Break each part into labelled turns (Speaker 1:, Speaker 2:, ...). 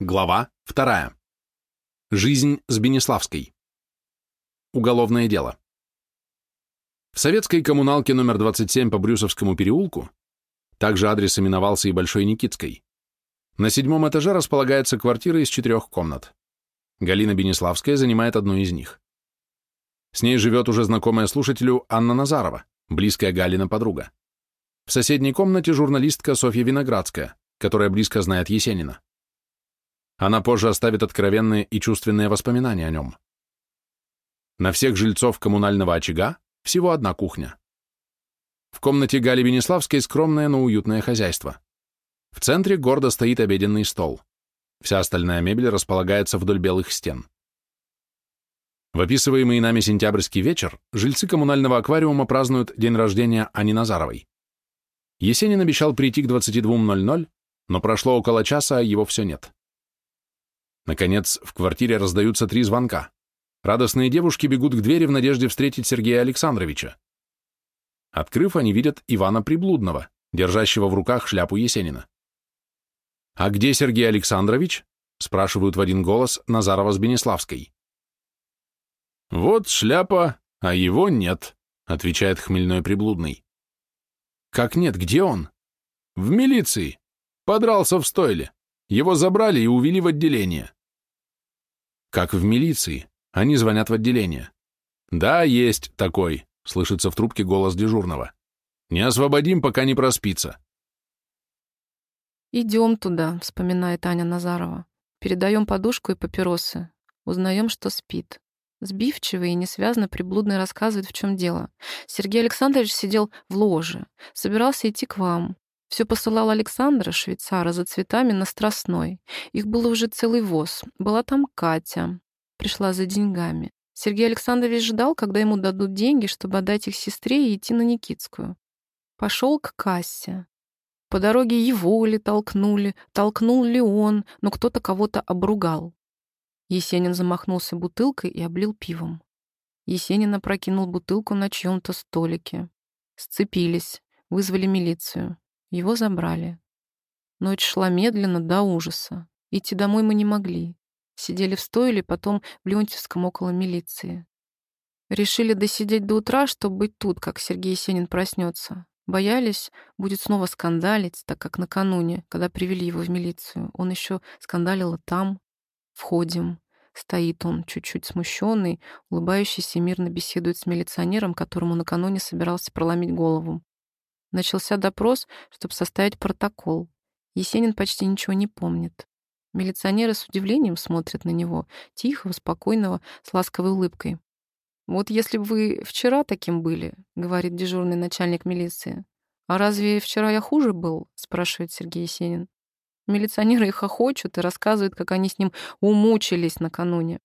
Speaker 1: Глава 2. Жизнь с Бенеславской. Уголовное дело. В советской коммуналке номер 27 по Брюсовскому переулку, также адрес именовался и Большой Никитской, на седьмом этаже располагается квартира из четырех комнат. Галина Бенеславская занимает одну из них. С ней живет уже знакомая слушателю Анна Назарова, близкая Галина подруга. В соседней комнате журналистка Софья Виноградская, которая близко знает Есенина. Она позже оставит откровенные и чувственные воспоминания о нем. На всех жильцов коммунального очага всего одна кухня. В комнате Гали Венеславской скромное, но уютное хозяйство. В центре гордо стоит обеденный стол. Вся остальная мебель располагается вдоль белых стен. В описываемый нами сентябрьский вечер жильцы коммунального аквариума празднуют день рождения Ани Назаровой. Есенин обещал прийти к 22.00, но прошло около часа, а его все нет. Наконец, в квартире раздаются три звонка. Радостные девушки бегут к двери в надежде встретить Сергея Александровича. Открыв, они видят Ивана Приблудного, держащего в руках шляпу Есенина. «А где Сергей Александрович?» — спрашивают в один голос Назарова с Бенеславской. «Вот шляпа, а его нет», — отвечает хмельной Приблудный. «Как нет? Где он?» «В милиции. Подрался в стойле. Его забрали и увели в отделение. Как в милиции. Они звонят в отделение. Да, есть такой, слышится в трубке голос дежурного. Не освободим, пока не проспится.
Speaker 2: Идем туда, вспоминает Аня Назарова. Передаем подушку и папиросы. Узнаем, что спит. Сбивчивый и несвязно приблудно рассказывает, в чем дело. Сергей Александрович сидел в ложе, собирался идти к вам. Все посылал Александра, швейцара, за цветами на Страстной. Их было уже целый воз. Была там Катя. Пришла за деньгами. Сергей Александрович ждал, когда ему дадут деньги, чтобы отдать их сестре и идти на Никитскую. Пошел к кассе. По дороге его ли толкнули, толкнул ли он, но кто-то кого-то обругал. Есенин замахнулся бутылкой и облил пивом. Есенин опрокинул бутылку на чьем-то столике. Сцепились, вызвали милицию. Его забрали. Ночь шла медленно до ужаса. Идти домой мы не могли. Сидели в стойле, потом в Леонтьевском около милиции. Решили досидеть до утра, чтобы быть тут, как Сергей Есенин проснется. Боялись, будет снова скандалить, так как накануне, когда привели его в милицию, он еще скандалил там. Входим. Стоит он, чуть-чуть смущенный, улыбающийся мирно беседует с милиционером, которому накануне собирался проломить голову. Начался допрос, чтобы составить протокол. Есенин почти ничего не помнит. Милиционеры с удивлением смотрят на него, тихого, спокойного, с ласковой улыбкой. «Вот если бы вы вчера таким были», — говорит дежурный начальник милиции. «А разве вчера я хуже был?» — спрашивает Сергей Есенин. Милиционеры их хохочут и рассказывают, как они с ним умучились накануне.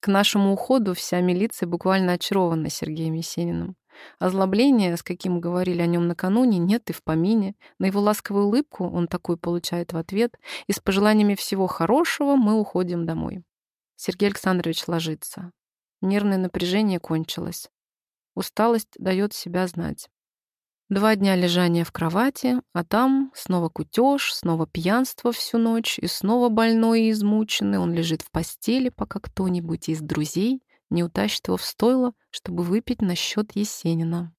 Speaker 2: К нашему уходу вся милиция буквально очарована Сергеем Есениным. Озлобления, с каким говорили о нем накануне, нет и в помине. На его ласковую улыбку он такую получает в ответ. И с пожеланиями всего хорошего мы уходим домой. Сергей Александрович ложится. Нервное напряжение кончилось. Усталость дает себя знать. Два дня лежания в кровати, а там снова кутеж, снова пьянство всю ночь, и снова больной и измученный. Он лежит в постели, пока кто-нибудь из друзей не утащит его в стойло, чтобы выпить на счет Есенина.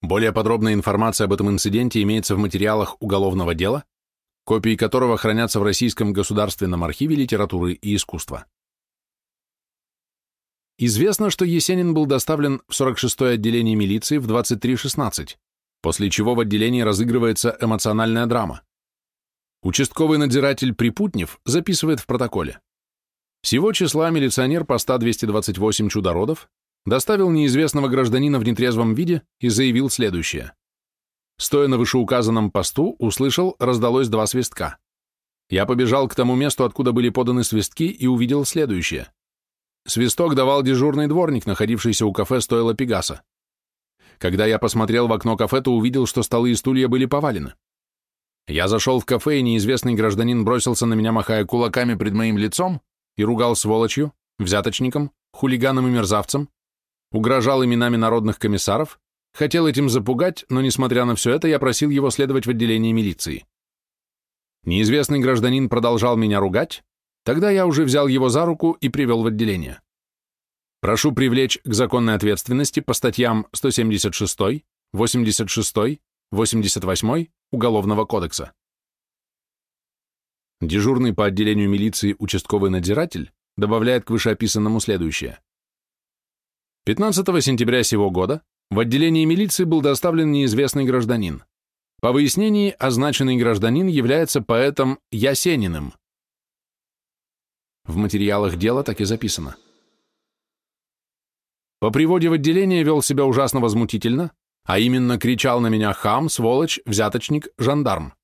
Speaker 1: Более подробная информация об этом инциденте имеется в материалах уголовного дела, копии которого хранятся в Российском государственном архиве литературы и искусства. Известно, что Есенин был доставлен в 46-е отделение милиции в 23.16, после чего в отделении разыгрывается эмоциональная драма. Участковый надзиратель Припутнев записывает в протоколе. Всего числа милиционер поста 228 чудородов доставил неизвестного гражданина в нетрезвом виде и заявил следующее. Стоя на вышеуказанном посту, услышал, раздалось два свистка. Я побежал к тому месту, откуда были поданы свистки, и увидел следующее. Свисток давал дежурный дворник, находившийся у кафе стойла Пегаса. Когда я посмотрел в окно кафе, то увидел, что столы и стулья были повалены. Я зашел в кафе, и неизвестный гражданин бросился на меня, махая кулаками пред моим лицом, и ругал сволочью, взяточником, хулиганом и мерзавцем, угрожал именами народных комиссаров, хотел этим запугать, но, несмотря на все это, я просил его следовать в отделение милиции. Неизвестный гражданин продолжал меня ругать, тогда я уже взял его за руку и привел в отделение. Прошу привлечь к законной ответственности по статьям 176, 86, 88 Уголовного кодекса. Дежурный по отделению милиции участковый надзиратель добавляет к вышеописанному следующее. 15 сентября сего года в отделении милиции был доставлен неизвестный гражданин. По выяснении, означенный гражданин является поэтом Ясениным. В материалах дела так и записано. По приводе в отделение вел себя ужасно возмутительно, а именно кричал на меня хам, сволочь, взяточник, жандарм.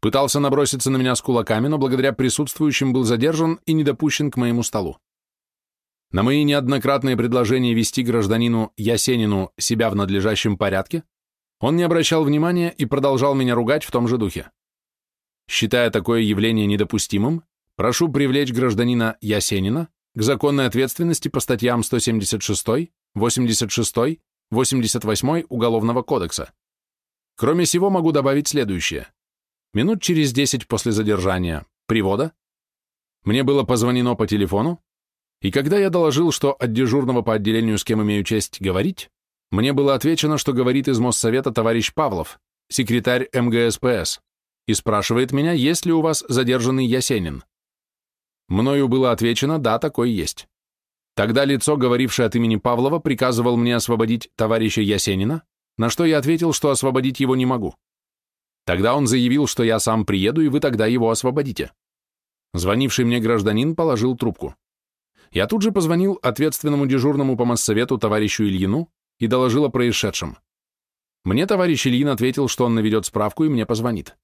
Speaker 1: Пытался наброситься на меня с кулаками, но благодаря присутствующим был задержан и не допущен к моему столу. На мои неоднократные предложения вести гражданину Ясенину себя в надлежащем порядке, он не обращал внимания и продолжал меня ругать в том же духе. Считая такое явление недопустимым, прошу привлечь гражданина Ясенина к законной ответственности по статьям 176, 86, 88 Уголовного кодекса. Кроме сего могу добавить следующее. Минут через 10 после задержания, привода, мне было позвонено по телефону, и когда я доложил, что от дежурного по отделению, с кем имею честь говорить, мне было отвечено, что говорит из Моссовета товарищ Павлов, секретарь МГСПС, и спрашивает меня, есть ли у вас задержанный Ясенин. Мною было отвечено, да, такой есть. Тогда лицо, говорившее от имени Павлова, приказывал мне освободить товарища Ясенина, на что я ответил, что освободить его не могу. Тогда он заявил, что я сам приеду, и вы тогда его освободите. Звонивший мне гражданин положил трубку. Я тут же позвонил ответственному дежурному по моссовету товарищу Ильину и доложил о происшедшем. Мне товарищ Ильин ответил, что он наведет справку и мне позвонит.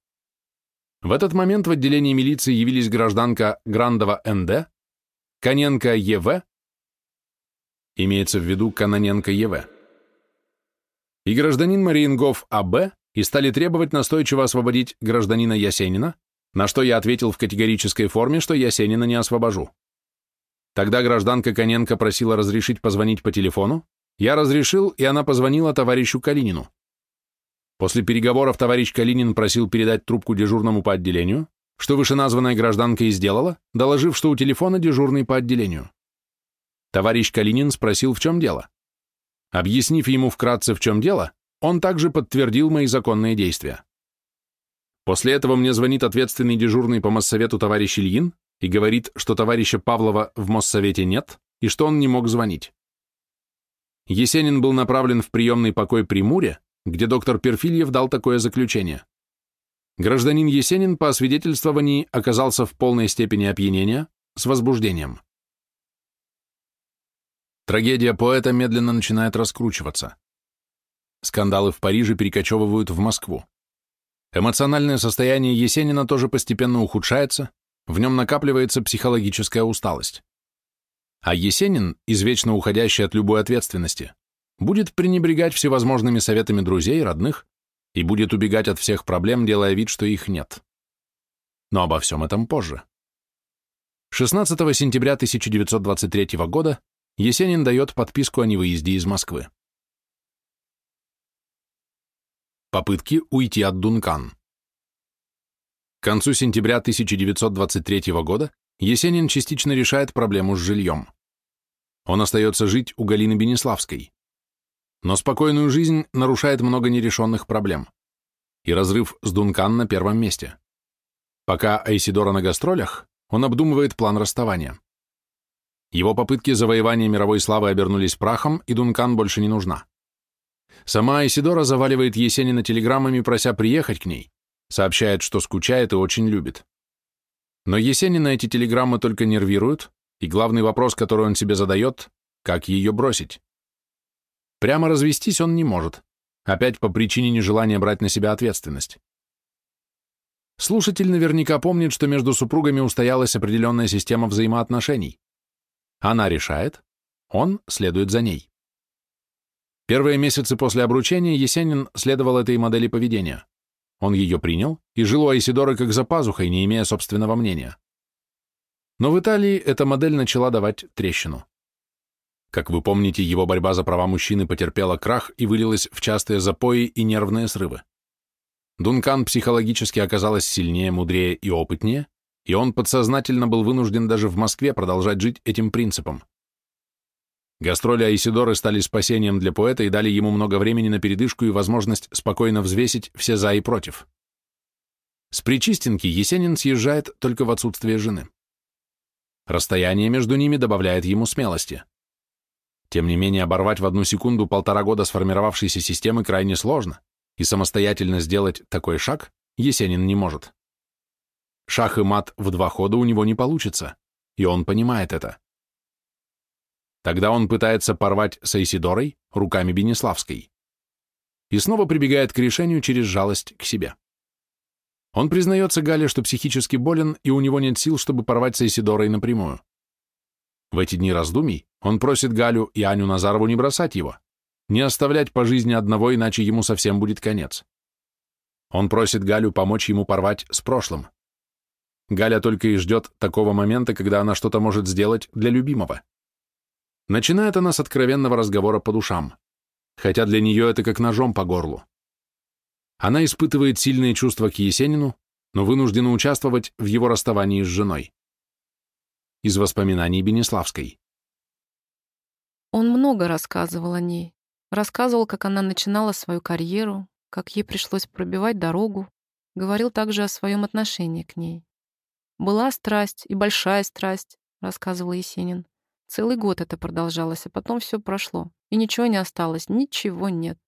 Speaker 1: В этот момент в отделении милиции явились гражданка Грандова Н.Д., Коненко Е.В., имеется в виду Каноненко Е.В., и гражданин Мариенгов А.Б., и стали требовать настойчиво освободить гражданина Ясенина, на что я ответил в категорической форме, что Ясенина не освобожу. Тогда гражданка Коненко просила разрешить позвонить по телефону, я разрешил, и она позвонила товарищу Калинину. После переговоров товарищ Калинин просил передать трубку дежурному по отделению, что вышеназванная гражданка и сделала, доложив, что у телефона дежурный по отделению. Товарищ Калинин спросил, в чем дело. Объяснив ему вкратце, в чем дело, он также подтвердил мои законные действия. После этого мне звонит ответственный дежурный по Моссовету товарищ Ильин и говорит, что товарища Павлова в Моссовете нет и что он не мог звонить. Есенин был направлен в приемный покой при Муре, где доктор Перфильев дал такое заключение. Гражданин Есенин по освидетельствовании оказался в полной степени опьянения с возбуждением. Трагедия поэта медленно начинает раскручиваться. Скандалы в Париже перекочевывают в Москву. Эмоциональное состояние Есенина тоже постепенно ухудшается, в нем накапливается психологическая усталость. А Есенин, извечно уходящий от любой ответственности, будет пренебрегать всевозможными советами друзей, родных и будет убегать от всех проблем, делая вид, что их нет. Но обо всем этом позже. 16 сентября 1923 года Есенин дает подписку о невыезде из Москвы. Попытки уйти от Дункан. К концу сентября 1923 года Есенин частично решает проблему с жильем. Он остается жить у Галины Бенеславской. Но спокойную жизнь нарушает много нерешенных проблем. И разрыв с Дункан на первом месте. Пока Айсидора на гастролях, он обдумывает план расставания. Его попытки завоевания мировой славы обернулись прахом, и Дункан больше не нужна. Сама Айсидора заваливает Есенина телеграммами, прося приехать к ней, сообщает, что скучает и очень любит. Но Есенина эти телеграммы только нервируют, и главный вопрос, который он себе задает, как ее бросить. Прямо развестись он не может, опять по причине нежелания брать на себя ответственность. Слушатель наверняка помнит, что между супругами устоялась определенная система взаимоотношений. Она решает, он следует за ней. Первые месяцы после обручения Есенин следовал этой модели поведения. Он ее принял и жил у Айсидоры как за пазухой, не имея собственного мнения. Но в Италии эта модель начала давать трещину. Как вы помните, его борьба за права мужчины потерпела крах и вылилась в частые запои и нервные срывы. Дункан психологически оказалась сильнее, мудрее и опытнее, и он подсознательно был вынужден даже в Москве продолжать жить этим принципом. Гастроли Айсидоры стали спасением для поэта и дали ему много времени на передышку и возможность спокойно взвесить все «за» и «против». С Причистенки Есенин съезжает только в отсутствие жены. Расстояние между ними добавляет ему смелости. Тем не менее, оборвать в одну секунду полтора года сформировавшейся системы крайне сложно, и самостоятельно сделать такой шаг Есенин не может. Шах и мат в два хода у него не получится, и он понимает это. Тогда он пытается порвать с Айсидорой руками Бенеславской и снова прибегает к решению через жалость к себе. Он признается Гале, что психически болен, и у него нет сил, чтобы порвать с Айсидорой напрямую. В эти дни раздумий он просит Галю и Аню Назарову не бросать его, не оставлять по жизни одного, иначе ему совсем будет конец. Он просит Галю помочь ему порвать с прошлым. Галя только и ждет такого момента, когда она что-то может сделать для любимого. Начинает она с откровенного разговора по душам, хотя для нее это как ножом по горлу. Она испытывает сильные чувства к Есенину, но вынуждена участвовать в его расставании с женой. Из воспоминаний Бенеславской.
Speaker 2: Он много рассказывал о ней. Рассказывал, как она начинала свою карьеру, как ей пришлось пробивать дорогу. Говорил также о своем отношении к ней. «Была страсть, и большая страсть», — рассказывал Есенин. Целый год это продолжалось, а потом все прошло. И ничего не осталось, ничего нет.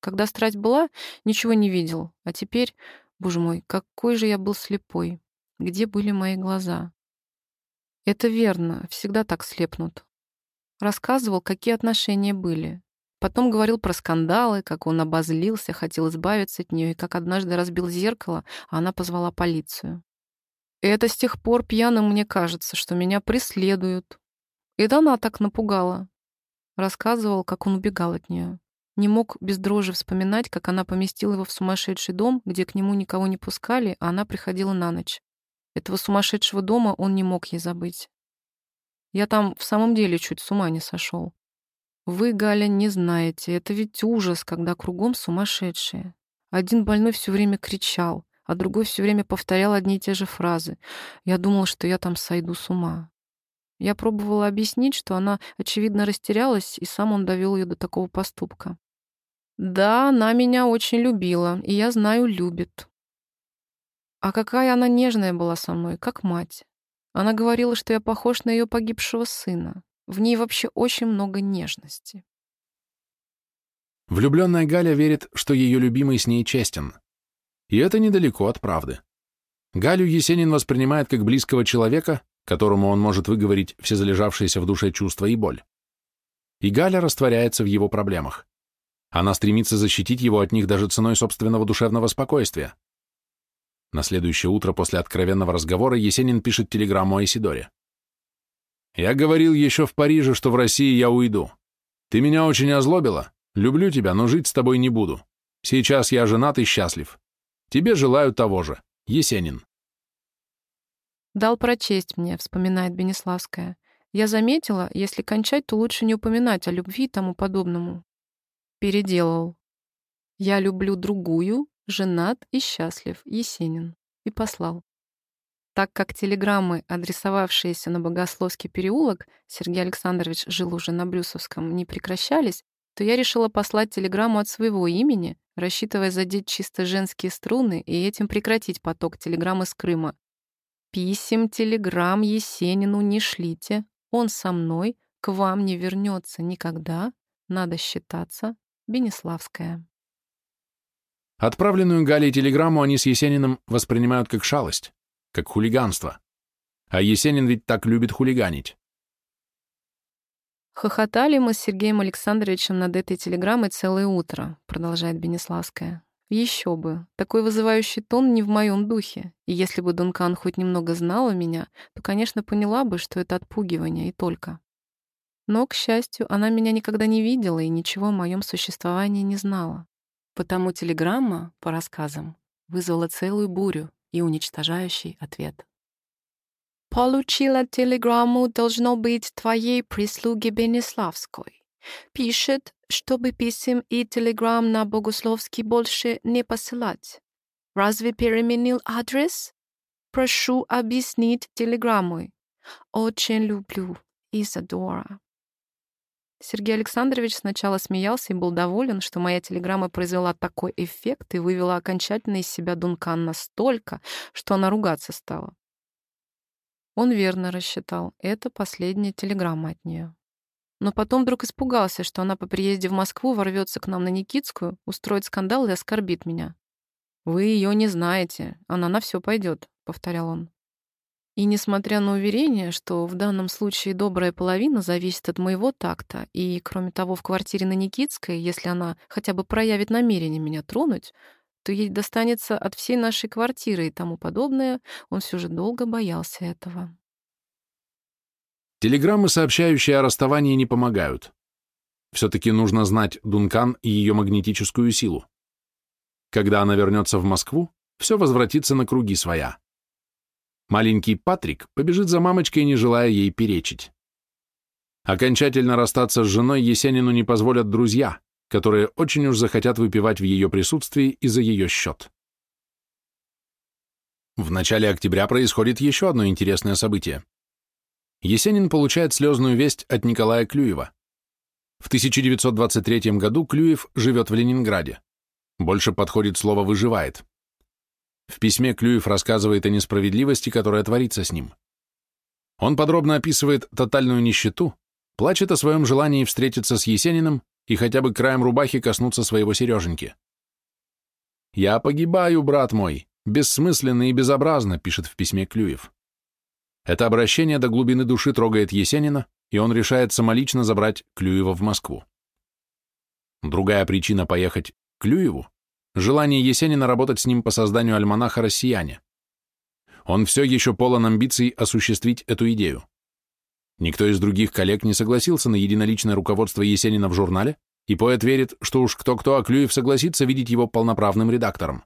Speaker 2: Когда страсть была, ничего не видел. А теперь, боже мой, какой же я был слепой. Где были мои глаза? Это верно, всегда так слепнут. Рассказывал, какие отношения были. Потом говорил про скандалы, как он обозлился, хотел избавиться от нее, и как однажды разбил зеркало, а она позвала полицию. Это с тех пор пьяным мне кажется, что меня преследуют, это она так напугала. Рассказывал, как он убегал от нее. Не мог без дрожи вспоминать, как она поместила его в сумасшедший дом, где к нему никого не пускали, а она приходила на ночь. Этого сумасшедшего дома он не мог ей забыть. Я там в самом деле чуть с ума не сошел. Вы, Галя, не знаете, это ведь ужас, когда кругом сумасшедшие. Один больной все время кричал, а другой все время повторял одни и те же фразы. Я думал, что я там сойду с ума. Я пробовала объяснить, что она, очевидно, растерялась, и сам он довел ее до такого поступка. Да, она меня очень любила, и я знаю, любит. А какая она нежная была со мной, как мать. Она говорила, что я похож на ее погибшего сына. В ней вообще очень много нежности.
Speaker 1: Влюбленная Галя верит, что ее любимый с ней честен. И это недалеко от правды. Галю Есенин воспринимает как близкого человека, которому он может выговорить все залежавшиеся в душе чувства и боль. И Галя растворяется в его проблемах. Она стремится защитить его от них даже ценой собственного душевного спокойствия. На следующее утро после откровенного разговора Есенин пишет телеграмму Айсидоре. «Я говорил еще в Париже, что в России я уйду. Ты меня очень озлобила. Люблю тебя, но жить с тобой не буду. Сейчас я женат и счастлив. Тебе желаю того же. Есенин».
Speaker 2: «Дал прочесть мне», — вспоминает Бенеславская. «Я заметила, если кончать, то лучше не упоминать о любви и тому подобному». Переделал. «Я люблю другую, женат и счастлив, Есенин». И послал. Так как телеграммы, адресовавшиеся на Богословский переулок, Сергей Александрович жил уже на Брюсовском, не прекращались, то я решила послать телеграмму от своего имени, рассчитывая задеть чисто женские струны и этим прекратить поток телеграмм из Крыма, Писем, телеграмм Есенину не шлите. Он со мной, к вам не вернется никогда. Надо считаться. Бенеславская.
Speaker 1: Отправленную Галей телеграмму они с Есениным воспринимают как шалость, как хулиганство. А Есенин ведь так любит хулиганить.
Speaker 2: Хохотали мы с Сергеем Александровичем над этой телеграммой целое утро, продолжает Бенеславская. Еще бы. Такой вызывающий тон не в моем духе. И если бы Дункан хоть немного знала меня, то, конечно, поняла бы, что это отпугивание и только. Но, к счастью, она меня никогда не видела и ничего о моем существовании не знала. Потому телеграмма, по рассказам, вызвала целую бурю и уничтожающий ответ.
Speaker 3: «Получила телеграмму, должно быть, твоей прислуги Бенеславской. Пишет, чтобы писем и телеграмм на Богословский больше не посылать. Разве переменил адрес? Прошу объяснить телеграммой. Очень люблю, Изадора.
Speaker 2: Сергей Александрович сначала смеялся и был доволен, что моя телеграмма произвела такой эффект и вывела окончательно из себя Дункан настолько, что она ругаться стала. Он верно рассчитал. Это последняя телеграмма от нее. Но потом вдруг испугался, что она по приезде в Москву ворвется к нам на Никитскую, устроит скандал и оскорбит меня. «Вы ее не знаете, она на все пойдет», — повторял он. И несмотря на уверение, что в данном случае добрая половина зависит от моего такта, и, кроме того, в квартире на Никитской, если она хотя бы проявит намерение меня тронуть, то ей достанется от всей нашей квартиры и тому подобное, он все же долго боялся этого.
Speaker 1: Телеграммы, сообщающие о расставании, не помогают. Все-таки нужно знать Дункан и ее магнетическую силу. Когда она вернется в Москву, все возвратится на круги своя. Маленький Патрик побежит за мамочкой, не желая ей перечить. Окончательно расстаться с женой Есенину не позволят друзья, которые очень уж захотят выпивать в ее присутствии и за ее счет. В начале октября происходит еще одно интересное событие. Есенин получает слезную весть от Николая Клюева. В 1923 году Клюев живет в Ленинграде. Больше подходит слово «выживает». В письме Клюев рассказывает о несправедливости, которая творится с ним. Он подробно описывает тотальную нищету, плачет о своем желании встретиться с Есениным и хотя бы краем рубахи коснуться своего Сереженьки. «Я погибаю, брат мой, бессмысленно и безобразно», пишет в письме Клюев. Это обращение до глубины души трогает Есенина, и он решает самолично забрать Клюева в Москву. Другая причина поехать к Клюеву – желание Есенина работать с ним по созданию альманаха «Россияне». Он все еще полон амбиций осуществить эту идею. Никто из других коллег не согласился на единоличное руководство Есенина в журнале, и поэт верит, что уж кто-кто, а Клюев согласится видеть его полноправным редактором.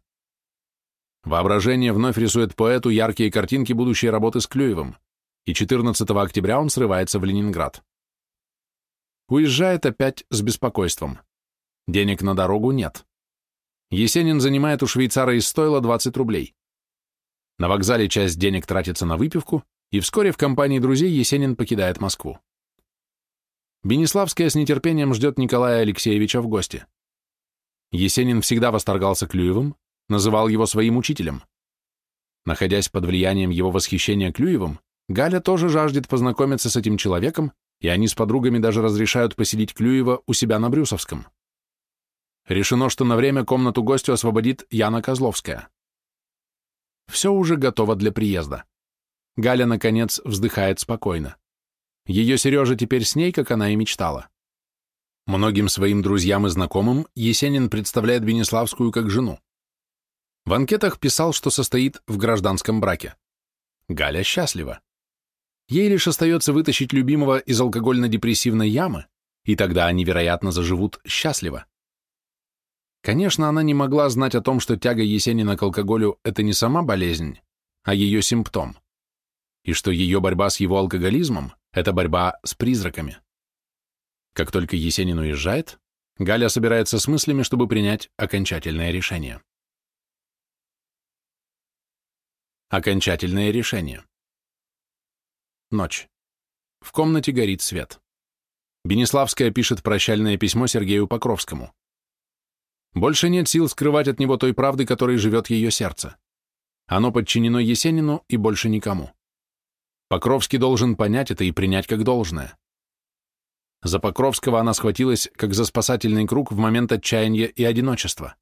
Speaker 1: Воображение вновь рисует поэту яркие картинки будущей работы с Клюевым, и 14 октября он срывается в Ленинград. Уезжает опять с беспокойством. Денег на дорогу нет. Есенин занимает у швейцара из стойла 20 рублей. На вокзале часть денег тратится на выпивку, и вскоре в компании друзей Есенин покидает Москву. Бениславская с нетерпением ждет Николая Алексеевича в гости. Есенин всегда восторгался Клюевым, называл его своим учителем. Находясь под влиянием его восхищения Клюевым, Галя тоже жаждет познакомиться с этим человеком, и они с подругами даже разрешают поселить Клюева у себя на Брюсовском. Решено, что на время комнату гостю освободит Яна Козловская. Все уже готово для приезда. Галя, наконец, вздыхает спокойно. Ее Сережа теперь с ней, как она и мечтала. Многим своим друзьям и знакомым Есенин представляет Бенеславскую как жену. В анкетах писал, что состоит в гражданском браке. Галя счастлива. Ей лишь остается вытащить любимого из алкогольно-депрессивной ямы, и тогда они, вероятно, заживут счастливо. Конечно, она не могла знать о том, что тяга Есенина к алкоголю – это не сама болезнь, а ее симптом и что ее борьба с его алкоголизмом – это борьба с призраками. Как только Есенин уезжает, Галя собирается с мыслями, чтобы принять окончательное решение. Окончательное решение. Ночь. В комнате горит свет. Бенеславская пишет прощальное письмо Сергею Покровскому. Больше нет сил скрывать от него той правды, которой живет ее сердце. Оно подчинено Есенину и больше никому. Покровский должен понять это и принять как должное. За Покровского она схватилась, как за спасательный круг в момент отчаяния и одиночества.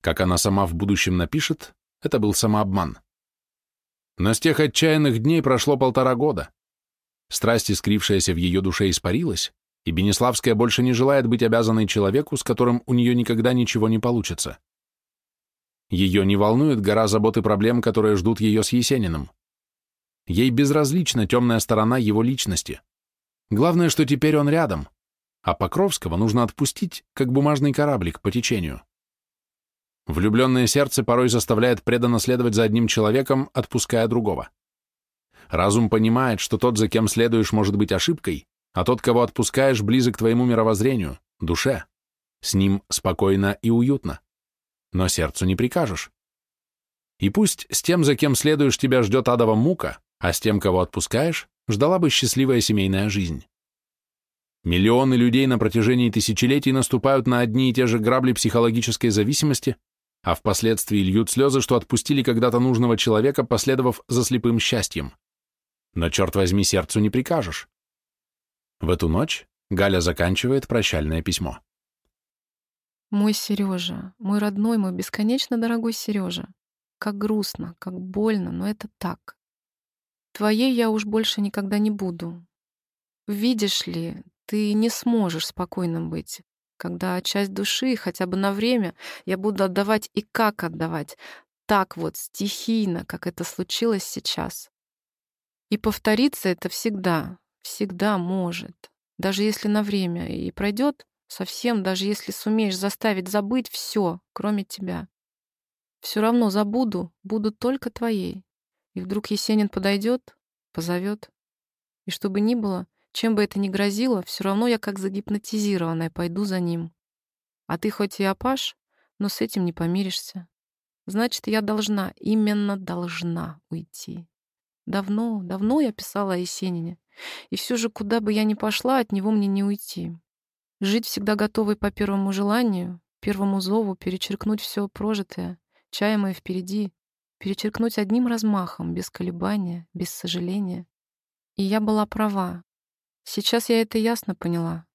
Speaker 1: Как она сама в будущем напишет, это был самообман. Но с тех отчаянных дней прошло полтора года. Страсть, искрившаяся в ее душе, испарилась, и Бенеславская больше не желает быть обязанной человеку, с которым у нее никогда ничего не получится. Ее не волнует гора забот и проблем, которые ждут ее с Есениным. Ей безразлична темная сторона его личности. Главное, что теперь он рядом, а Покровского нужно отпустить, как бумажный кораблик по течению. Влюбленное сердце порой заставляет преданно следовать за одним человеком, отпуская другого. Разум понимает, что тот, за кем следуешь, может быть ошибкой, а тот, кого отпускаешь, близок к твоему мировоззрению, душе. С ним спокойно и уютно. Но сердцу не прикажешь. И пусть с тем, за кем следуешь, тебя ждет адова мука, а с тем, кого отпускаешь, ждала бы счастливая семейная жизнь. Миллионы людей на протяжении тысячелетий наступают на одни и те же грабли психологической зависимости, а впоследствии льют слезы, что отпустили когда-то нужного человека, последовав за слепым счастьем. Но, черт возьми, сердцу не прикажешь. В эту ночь Галя заканчивает прощальное письмо.
Speaker 2: Мой Сережа, мой родной, мой бесконечно дорогой Сережа. Как грустно, как больно, но это так. Твоей я уж больше никогда не буду. Видишь ли, ты не сможешь спокойным быть, когда часть души, хотя бы на время, я буду отдавать и как отдавать, так вот, стихийно, как это случилось сейчас. И повториться это всегда, всегда может. Даже если на время и пройдет совсем, даже если сумеешь заставить забыть все, кроме тебя. Все равно забуду, буду только твоей. И вдруг Есенин подойдет, позовет. И что бы ни было, чем бы это ни грозило, все равно я как загипнотизированная пойду за ним. А ты хоть и опаш, но с этим не помиришься. Значит, я должна, именно должна уйти. Давно, давно я писала о Есенине. И все же, куда бы я ни пошла, от него мне не уйти. Жить всегда готовой по первому желанию, первому зову, перечеркнуть все прожитое, чаемое впереди, перечеркнуть одним размахом, без колебания, без сожаления. И я была права. Сейчас я это ясно поняла.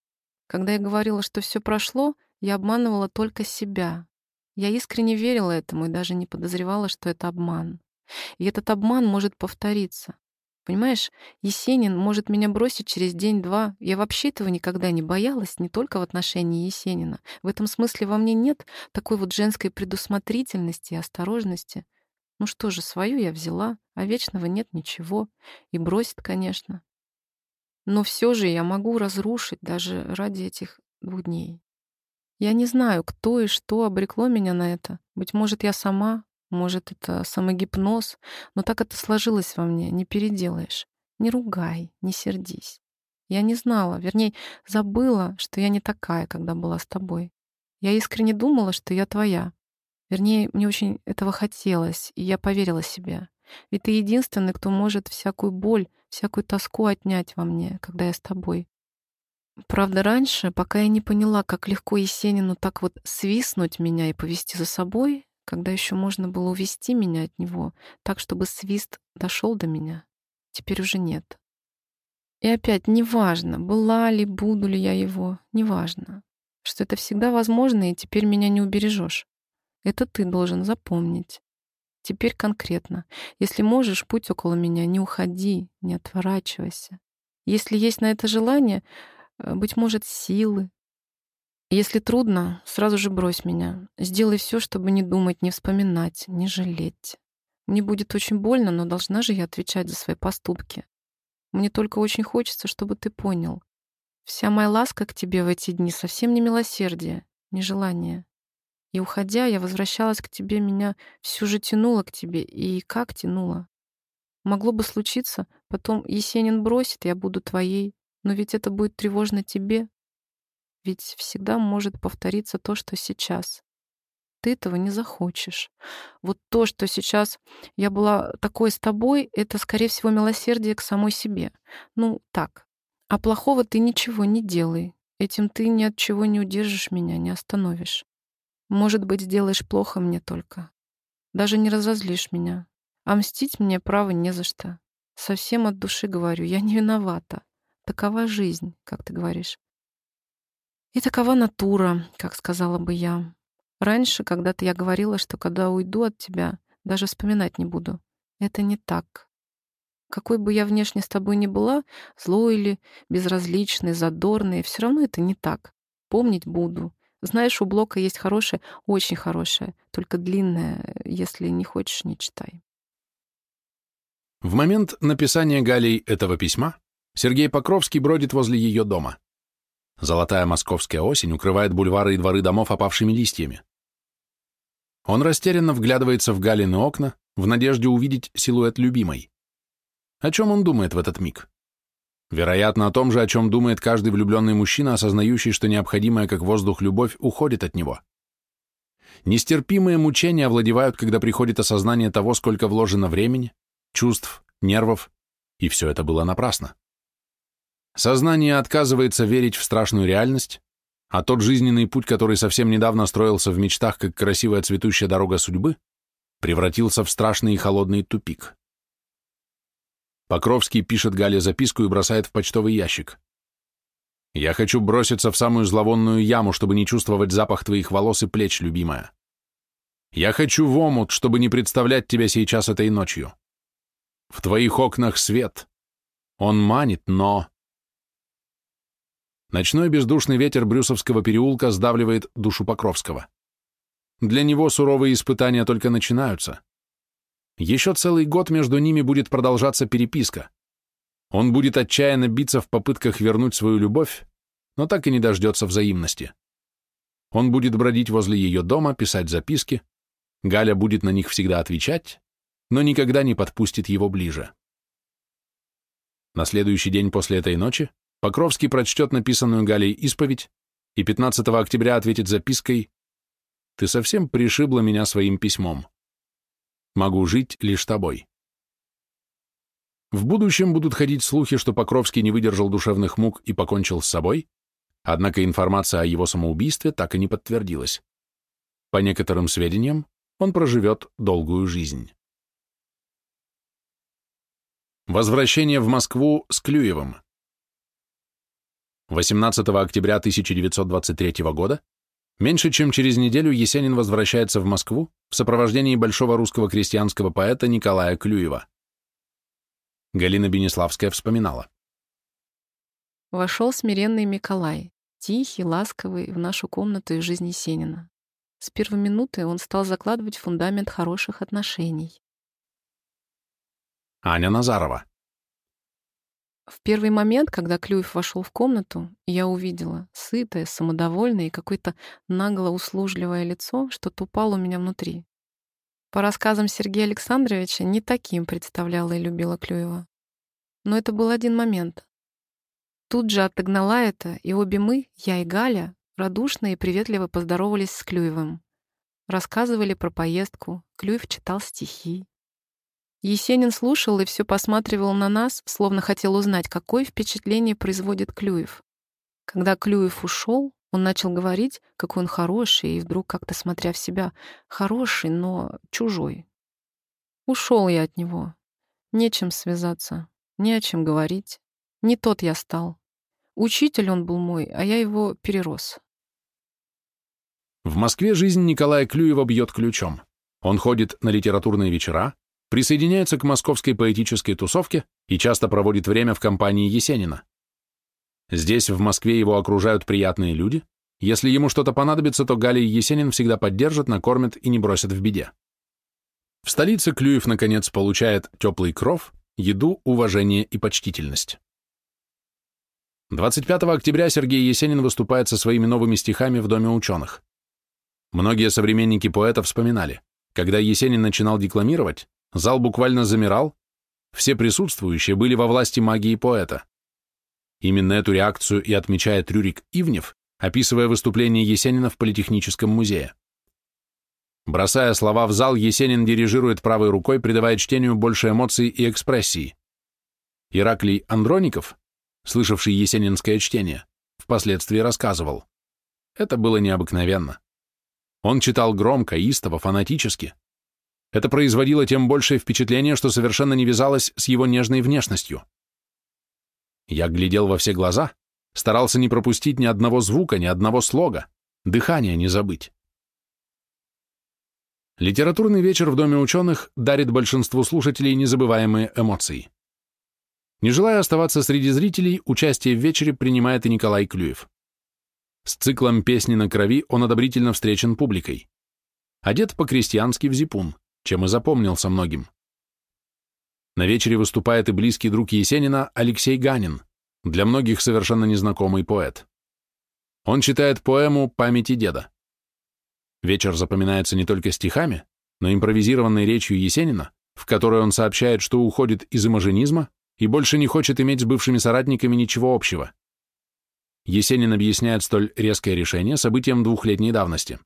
Speaker 2: Когда я говорила, что все прошло, я обманывала только себя. Я искренне верила этому и даже не подозревала, что это обман. И этот обман может повториться. Понимаешь, Есенин может меня бросить через день-два. Я вообще этого никогда не боялась, не только в отношении Есенина. В этом смысле во мне нет такой вот женской предусмотрительности и осторожности. Ну что же, свою я взяла, а вечного нет ничего. И бросит, конечно. Но все же я могу разрушить даже ради этих двух дней. Я не знаю, кто и что обрекло меня на это. Быть может, я сама, может, это самогипноз, но так это сложилось во мне, не переделаешь. Не ругай, не сердись. Я не знала, вернее, забыла, что я не такая, когда была с тобой. Я искренне думала, что я твоя. Вернее, мне очень этого хотелось, и я поверила себе. Ведь ты единственный, кто может всякую боль, всякую тоску отнять во мне, когда я с тобой. Правда, раньше, пока я не поняла, как легко Есенину так вот свистнуть меня и повести за собой, когда еще можно было увести меня от него, так, чтобы свист дошел до меня, теперь уже нет. И опять, неважно, была ли, буду ли я его, неважно, что это всегда возможно, и теперь меня не убережешь. Это ты должен запомнить. Теперь конкретно. Если можешь, будь около меня, не уходи, не отворачивайся. Если есть на это желание, э, быть может, силы. Если трудно, сразу же брось меня. Сделай все, чтобы не думать, не вспоминать, не жалеть. Мне будет очень больно, но должна же я отвечать за свои поступки. Мне только очень хочется, чтобы ты понял. Вся моя ласка к тебе в эти дни совсем не милосердие, не желание. И уходя, я возвращалась к тебе, меня всю же тянуло к тебе. И как тянуло? Могло бы случиться, потом Есенин бросит, я буду твоей. Но ведь это будет тревожно тебе. Ведь всегда может повториться то, что сейчас. Ты этого не захочешь. Вот то, что сейчас я была такой с тобой, это, скорее всего, милосердие к самой себе. Ну, так. А плохого ты ничего не делай. Этим ты ни от чего не удержишь меня, не остановишь. Может быть, сделаешь плохо мне только. Даже не разозлишь меня. А мстить мне право не за что. Совсем от души говорю, я не виновата. Такова жизнь, как ты говоришь. И такова натура, как сказала бы я. Раньше когда-то я говорила, что когда уйду от тебя, даже вспоминать не буду. Это не так. Какой бы я внешне с тобой ни была, злой или безразличный, задорный, все равно это не так. Помнить буду. Знаешь, у Блока есть хорошее, очень хорошее, только длинное. Если не хочешь, не читай.
Speaker 1: В момент написания Галей этого письма Сергей Покровский бродит возле ее дома. Золотая московская осень укрывает бульвары и дворы домов опавшими листьями. Он растерянно вглядывается в Галины окна, в надежде увидеть силуэт любимой. О чем он думает в этот миг? Вероятно, о том же, о чем думает каждый влюбленный мужчина, осознающий, что необходимая как воздух любовь уходит от него. Нестерпимые мучения овладевают, когда приходит осознание того, сколько вложено времени, чувств, нервов, и все это было напрасно. Сознание отказывается верить в страшную реальность, а тот жизненный путь, который совсем недавно строился в мечтах, как красивая цветущая дорога судьбы, превратился в страшный и холодный тупик. Покровский пишет Гале записку и бросает в почтовый ящик. «Я хочу броситься в самую зловонную яму, чтобы не чувствовать запах твоих волос и плеч, любимая. Я хочу в омут, чтобы не представлять тебя сейчас этой ночью. В твоих окнах свет. Он манит, но...» Ночной бездушный ветер Брюсовского переулка сдавливает душу Покровского. Для него суровые испытания только начинаются. Еще целый год между ними будет продолжаться переписка. Он будет отчаянно биться в попытках вернуть свою любовь, но так и не дождется взаимности. Он будет бродить возле ее дома, писать записки, Галя будет на них всегда отвечать, но никогда не подпустит его ближе. На следующий день после этой ночи Покровский прочтет написанную Галей исповедь и 15 октября ответит запиской «Ты совсем пришибла меня своим письмом. Могу жить лишь тобой». В будущем будут ходить слухи, что Покровский не выдержал душевных мук и покончил с собой, однако информация о его самоубийстве так и не подтвердилась. По некоторым сведениям, он проживет долгую жизнь. Возвращение в Москву с Клюевым. 18 октября 1923 года, меньше чем через неделю Есенин возвращается в Москву в сопровождении большого русского крестьянского поэта Николая Клюева. Галина Бенеславская вспоминала.
Speaker 2: Вошел смиренный Николай, тихий, ласковый, в нашу комнату и жизнь Есенина. С первой минуты он стал закладывать фундамент хороших отношений.
Speaker 1: Аня Назарова.
Speaker 2: В первый момент, когда Клюев вошел в комнату, я увидела сытое, самодовольное и какое-то нагло услужливое лицо, что упало у меня внутри. По рассказам Сергея Александровича, не таким представляла и любила Клюева. Но это был один момент. Тут же отогнала это, и обе мы, я и Галя, радушно и приветливо поздоровались с Клюевым. Рассказывали про поездку, Клюев читал стихи. Есенин слушал и все посматривал на нас, словно хотел узнать, какое впечатление производит Клюев. Когда Клюев ушел, он начал говорить, какой он хороший, и вдруг, как-то смотря в себя, хороший, но чужой. Ушел я от него. Нечем связаться, не о чем говорить. Не тот я стал. Учитель он был мой, а я его перерос.
Speaker 1: В Москве жизнь Николая Клюева бьет ключом. Он ходит на литературные вечера, присоединяется к московской поэтической тусовке и часто проводит время в компании Есенина. Здесь, в Москве, его окружают приятные люди. Если ему что-то понадобится, то Галя и Есенин всегда поддержат, накормят и не бросят в беде. В столице Клюев, наконец, получает теплый кров, еду, уважение и почтительность. 25 октября Сергей Есенин выступает со своими новыми стихами в Доме ученых. Многие современники поэта вспоминали, когда Есенин начинал декламировать, Зал буквально замирал, все присутствующие были во власти магии поэта. Именно эту реакцию и отмечает Рюрик Ивнев, описывая выступление Есенина в Политехническом музее. Бросая слова в зал, Есенин дирижирует правой рукой, придавая чтению больше эмоций и экспрессии. Ираклий Андроников, слышавший есенинское чтение, впоследствии рассказывал. Это было необыкновенно. Он читал громко, истово, фанатически. Это производило тем большее впечатление, что совершенно не вязалось с его нежной внешностью. Я глядел во все глаза, старался не пропустить ни одного звука, ни одного слога, дыхания не забыть. Литературный вечер в Доме ученых дарит большинству слушателей незабываемые эмоции. Не желая оставаться среди зрителей, участие в вечере принимает и Николай Клюев. С циклом «Песни на крови» он одобрительно встречен публикой. Одет по-крестьянски в зипун чем и запомнился многим. На вечере выступает и близкий друг Есенина Алексей Ганин, для многих совершенно незнакомый поэт. Он читает поэму «Памяти деда». Вечер запоминается не только стихами, но импровизированной речью Есенина, в которой он сообщает, что уходит из имажинизма и больше не хочет иметь с бывшими соратниками ничего общего. Есенин объясняет столь резкое решение событием двухлетней давности.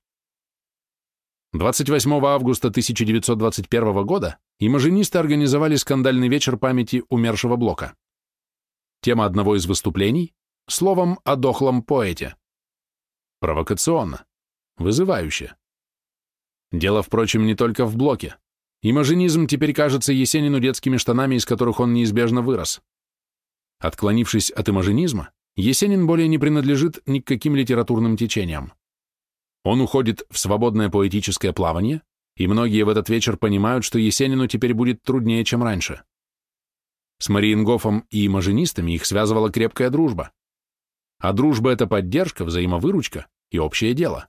Speaker 1: 28 августа 1921 года имажинисты организовали скандальный вечер памяти умершего Блока. Тема одного из выступлений – словом о дохлом поэте. Провокационно, вызывающе. Дело, впрочем, не только в Блоке. Имажинизм теперь кажется Есенину детскими штанами, из которых он неизбежно вырос. Отклонившись от имажинизма, Есенин более не принадлежит ни к каким литературным течениям. Он уходит в свободное поэтическое плавание, и многие в этот вечер понимают, что Есенину теперь будет труднее, чем раньше. С Мариенгофом и имажинистами их связывала крепкая дружба. А дружба — это поддержка, взаимовыручка и общее дело.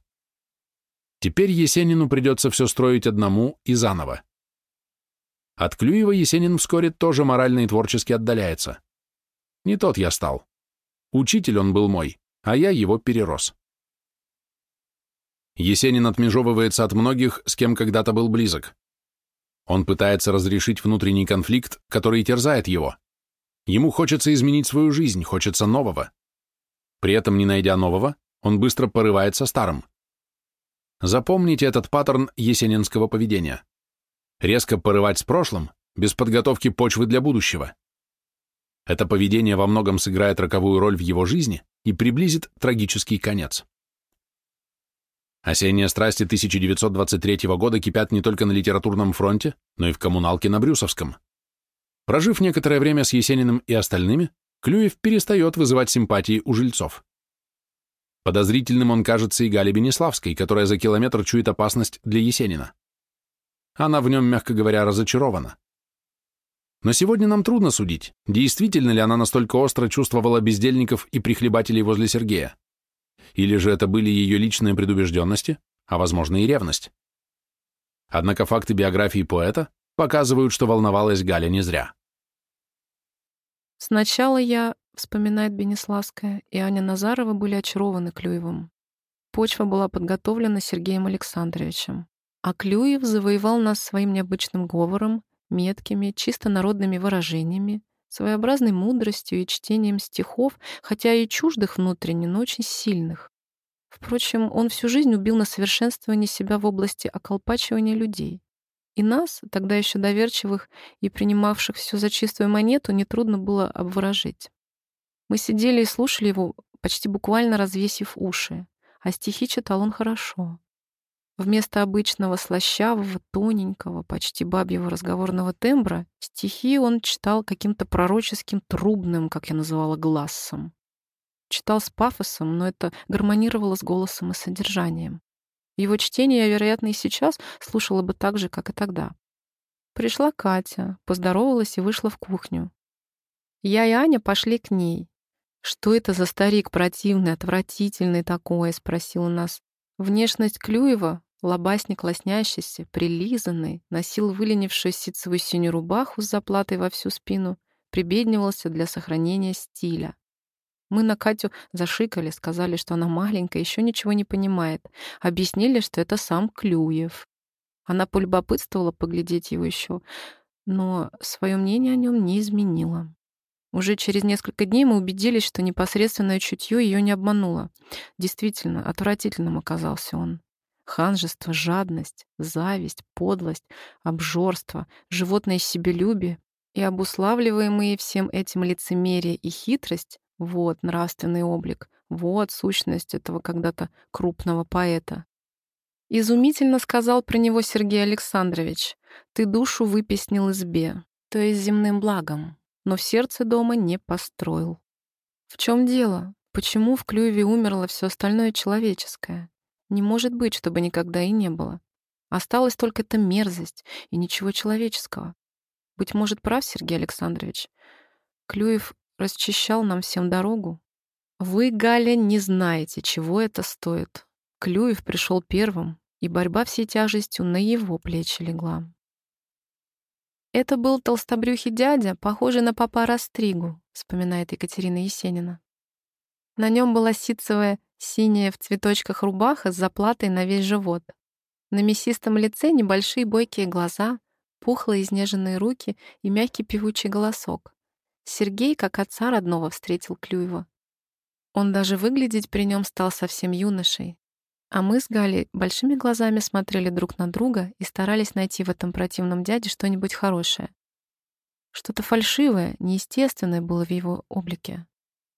Speaker 1: Теперь Есенину придется все строить одному и заново. От Клюева Есенин вскоре тоже морально и творчески отдаляется. Не тот я стал. Учитель он был мой, а я его перерос. Есенин отмежевывается от многих, с кем когда-то был близок. Он пытается разрешить внутренний конфликт, который терзает его. Ему хочется изменить свою жизнь, хочется нового. При этом, не найдя нового, он быстро порывается старым. Запомните этот паттерн есенинского поведения. Резко порывать с прошлым, без подготовки почвы для будущего. Это поведение во многом сыграет роковую роль в его жизни и приблизит трагический конец. Осенние страсти 1923 года кипят не только на литературном фронте, но и в коммуналке на Брюсовском. Прожив некоторое время с Есениным и остальными, Клюев перестает вызывать симпатии у жильцов. Подозрительным он кажется и Гале Бенеславской, которая за километр чует опасность для Есенина. Она в нем, мягко говоря, разочарована. Но сегодня нам трудно судить, действительно ли она настолько остро чувствовала бездельников и прихлебателей возле Сергея. Или же это были ее личные предубежденности, а возможно и ревность. Однако факты биографии поэта показывают, что волновалась Галя не зря.
Speaker 2: Сначала я, вспоминает Бенеславская, и Аня Назарова были очарованы Клюевым. Почва была подготовлена Сергеем Александровичем. А Клюев завоевал нас своим необычным говором, меткими, чисто народными выражениями, своеобразной мудростью и чтением стихов, хотя и чуждых внутренне, но очень сильных. Впрочем, он всю жизнь убил на совершенствование себя в области околпачивания людей. И нас, тогда еще доверчивых и принимавших все за чистую монету, нетрудно было обворожить. Мы сидели и слушали его, почти буквально развесив уши, а стихи читал он хорошо. Вместо обычного слащавого, тоненького, почти бабьего разговорного тембра стихи он читал каким-то пророческим трубным, как я называла, глассом. Читал с пафосом, но это гармонировало с голосом и содержанием. Его чтение я, вероятно, и сейчас слушала бы так же, как и тогда. Пришла Катя, поздоровалась и вышла в кухню. Я и Аня пошли к ней. «Что это за старик противный, отвратительный такой?» — спросил у нас. Внешность Клюева Лобасник, лоснящийся, прилизанный, носил выленившую ситцевую синюю рубаху с заплатой во всю спину, прибеднивался для сохранения стиля. Мы на Катю зашикали, сказали, что она маленькая, еще ничего не понимает. Объяснили, что это сам Клюев. Она полюбопытствовала поглядеть его еще, но свое мнение о нем не изменила. Уже через несколько дней мы убедились, что непосредственное чутье ее не обмануло. Действительно, отвратительным оказался он. Ханжество, жадность, зависть, подлость, обжорство, животное себелюбие и обуславливаемые всем этим лицемерие и хитрость — вот нравственный облик, вот сущность этого когда-то крупного поэта. Изумительно сказал про него Сергей Александрович, «Ты душу выпеснил избе, то есть земным благом, но в сердце дома не построил». В чем дело? Почему в Клюеве умерло все остальное человеческое? Не может быть, чтобы никогда и не было. Осталась только эта мерзость и ничего человеческого. Быть может, прав Сергей Александрович. Клюев расчищал нам всем дорогу. Вы, Галя, не знаете, чего это стоит. Клюев пришел первым, и борьба всей тяжестью на его плечи легла. Это был толстобрюхий дядя, похожий на папа Растригу, вспоминает Екатерина Есенина. На нем была ситцевая Синяя в цветочках рубаха с заплатой на весь живот. На мясистом лице небольшие бойкие глаза, пухлые изнеженные руки и мягкий певучий голосок. Сергей, как отца родного, встретил Клюева. Он даже выглядеть при нем стал совсем юношей. А мы с Галей большими глазами смотрели друг на друга и старались найти в этом противном дяде что-нибудь хорошее. Что-то фальшивое, неестественное было в его облике.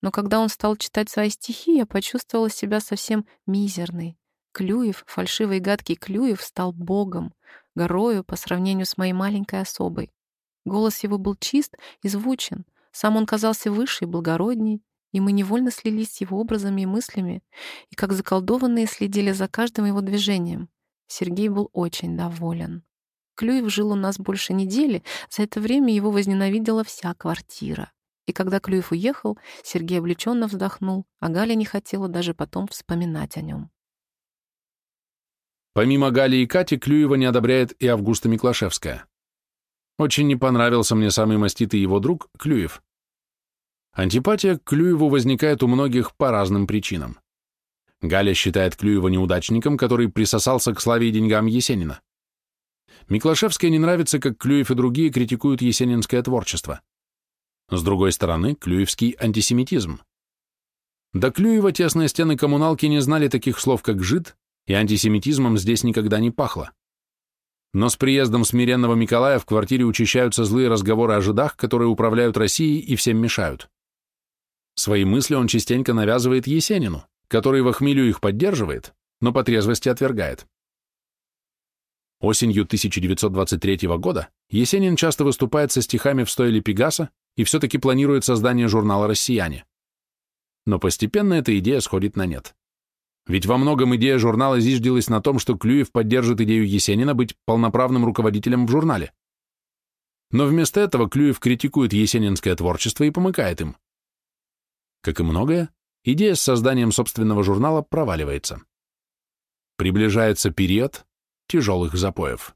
Speaker 2: Но когда он стал читать свои стихи, я почувствовала себя совсем мизерной. Клюев, фальшивый и гадкий Клюев, стал богом, горою по сравнению с моей маленькой особой. Голос его был чист и звучен, сам он казался выше и благородней, и мы невольно слились с его образами и мыслями, и как заколдованные следили за каждым его движением. Сергей был очень доволен. Клюев жил у нас больше недели, за это время его возненавидела вся квартира. И когда Клюев уехал, Сергей облегченно вздохнул, а Галя не хотела даже потом вспоминать о нем.
Speaker 1: Помимо Гали и Кати, Клюева не одобряет и Августа Миклашевская. Очень не понравился мне самый маститый его друг Клюев. Антипатия к Клюеву возникает у многих по разным причинам. Галя считает Клюева неудачником, который присосался к славе и деньгам Есенина. Миклашевская не нравится, как Клюев и другие критикуют есенинское творчество. С другой стороны, клюевский антисемитизм. До Клюева тесные стены коммуналки не знали таких слов, как «жид», и антисемитизмом здесь никогда не пахло. Но с приездом смиренного Николая в квартире учащаются злые разговоры о жидах, которые управляют Россией и всем мешают. Свои мысли он частенько навязывает Есенину, который в хмелю их поддерживает, но по трезвости отвергает. Осенью 1923 года Есенин часто выступает со стихами в стойле Пегаса и все-таки планирует создание журнала «Россияне». Но постепенно эта идея сходит на нет. Ведь во многом идея журнала зиждилась на том, что Клюев поддержит идею Есенина быть полноправным руководителем в журнале. Но вместо этого Клюев критикует есенинское творчество и помыкает им. Как и многое, идея с созданием собственного журнала проваливается. Приближается период тяжелых запоев.